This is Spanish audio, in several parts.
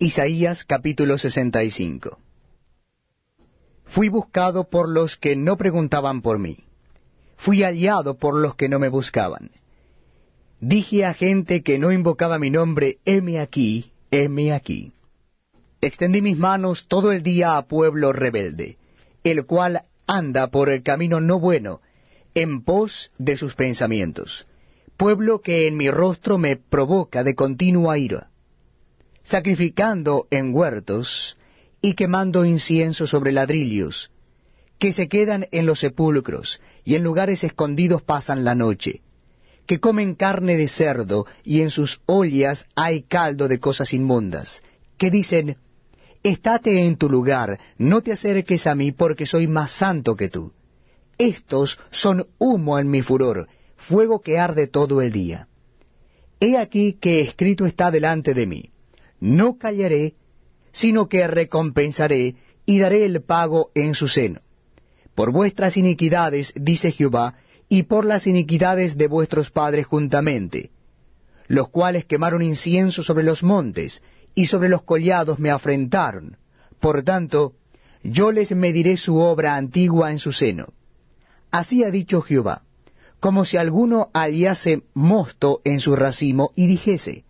Isaías capítulo 65 Fui buscado por los que no preguntaban por mí. Fui hallado por los que no me buscaban. Dije a gente que no invocaba mi nombre, heme aquí, heme aquí. Extendí mis manos todo el día a pueblo rebelde, el cual anda por el camino no bueno, en pos de sus pensamientos, pueblo que en mi rostro me provoca de continua ira, sacrificando en huertos y quemando incienso sobre ladrillos, que se quedan en los sepulcros y en lugares escondidos pasan la noche, que comen carne de cerdo y en sus ollas hay caldo de cosas inmundas, que dicen, Estate en tu lugar, no te acerques a mí porque soy más santo que tú. Estos son humo en mi furor, fuego que arde todo el día. He aquí que escrito está delante de mí. No callaré, sino que recompensaré y daré el pago en su seno. Por vuestras iniquidades, dice Jehová, y por las iniquidades de vuestros padres juntamente, los cuales quemaron incienso sobre los montes, y sobre los collados me afrentaron. Por tanto, yo les mediré su obra antigua en su seno. Así ha dicho Jehová, como si alguno hallase mosto en su racimo y dijese,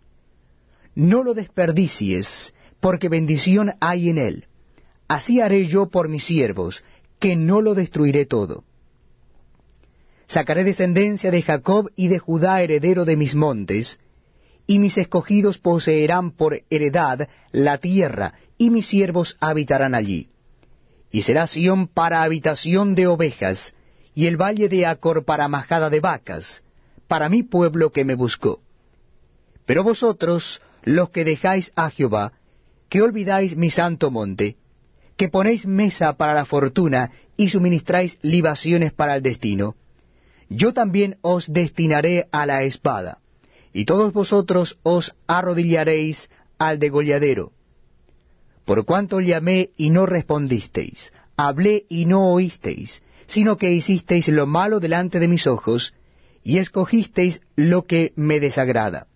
No lo desperdicies, porque bendición hay en él. Así haré yo por mis siervos, que no lo destruiré todo. Sacaré descendencia de Jacob y de Judá heredero de mis montes, y mis escogidos poseerán por heredad la tierra, y mis siervos habitarán allí. Y será Sión para habitación de ovejas, y el valle de Acor para majada de vacas, para mi pueblo que me buscó. Pero vosotros, los que dejáis a Jehová, que olvidáis mi santo monte, que ponéis mesa para la fortuna y suministráis libaciones para el destino, yo también os destinaré a la espada y todos vosotros os arrodillaréis al degolladero. Por cuanto llamé y no respondisteis, hablé y no oísteis, sino que hicisteis lo malo delante de mis ojos, y escogisteis lo que me desagrada.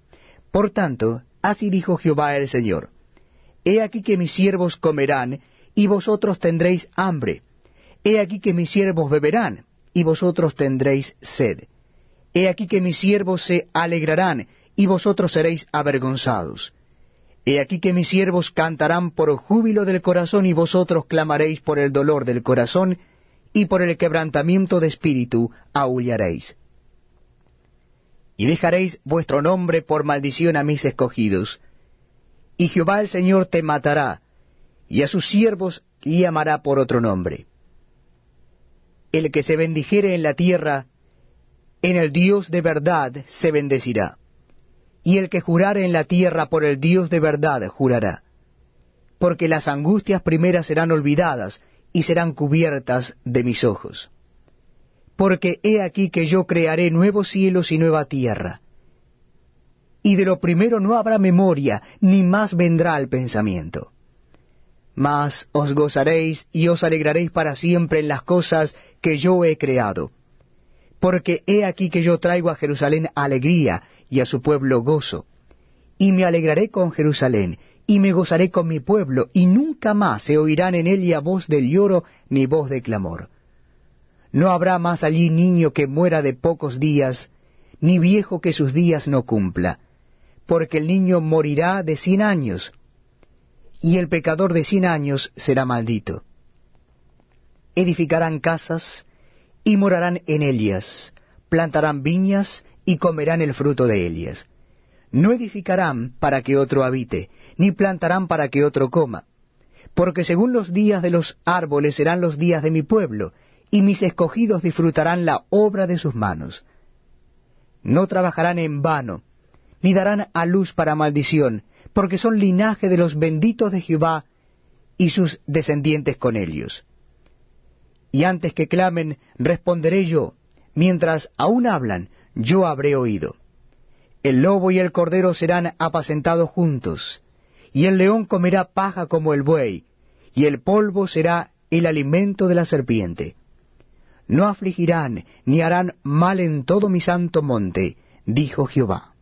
Por tanto, así dijo Jehová el Señor, He aquí que mis siervos comerán, y vosotros tendréis hambre. He aquí que mis siervos beberán, y vosotros tendréis sed He aquí que mis siervos se alegrarán, y vosotros seréis avergonzados. He aquí que mis siervos cantarán por júbilo del corazón, y vosotros clamaréis por el dolor del corazón, y por el quebrantamiento de espíritu aullaréis. Y dejaréis vuestro nombre por maldición a mis escogidos. Y Jehová el Señor te matará, y a sus siervos llamará por otro nombre. El que se bendijere en la tierra, en el Dios de verdad se bendecirá. Y el que jurare en la tierra por el Dios de verdad jurará. Porque las angustias primeras serán olvidadas y serán cubiertas de mis ojos. Porque he aquí que yo crearé nuevos cielos y nueva tierra. Y de lo primero no habrá memoria, ni más vendrá el pensamiento. Mas os gozaréis y os alegraréis para siempre en las cosas que yo he creado porque he aquí que yo traigo a Jerusalén alegría y a su pueblo gozo. Y me alegraré con Jerusalén, y me gozaré con mi pueblo, y nunca más se oirán en ella voz del lloro ni voz de clamor. No habrá más allí niño que muera de pocos días, ni viejo que sus días no cumpla, porque el niño morirá de cien años, y el pecador de cien años será maldito. Edificarán casas, y morarán en ellas, plantarán viñas y comerán el fruto de ellas. No edificarán para que otro habite, ni plantarán para que otro coma, porque según los días de los árboles serán los días de mi pueblo, y mis escogidos disfrutarán la obra de sus manos. No trabajarán en vano, ni darán a luz para maldición, porque son linaje de los benditos de Jehová y sus descendientes con ellos y antes que clamen, responderé yo, mientras aún hablan, yo habré oído. El lobo y el cordero serán apacentados juntos, y el león comerá paja como el buey, y el polvo será el alimento de la serpiente. No afligirán ni harán mal en todo mi santo monte, dijo Jehová.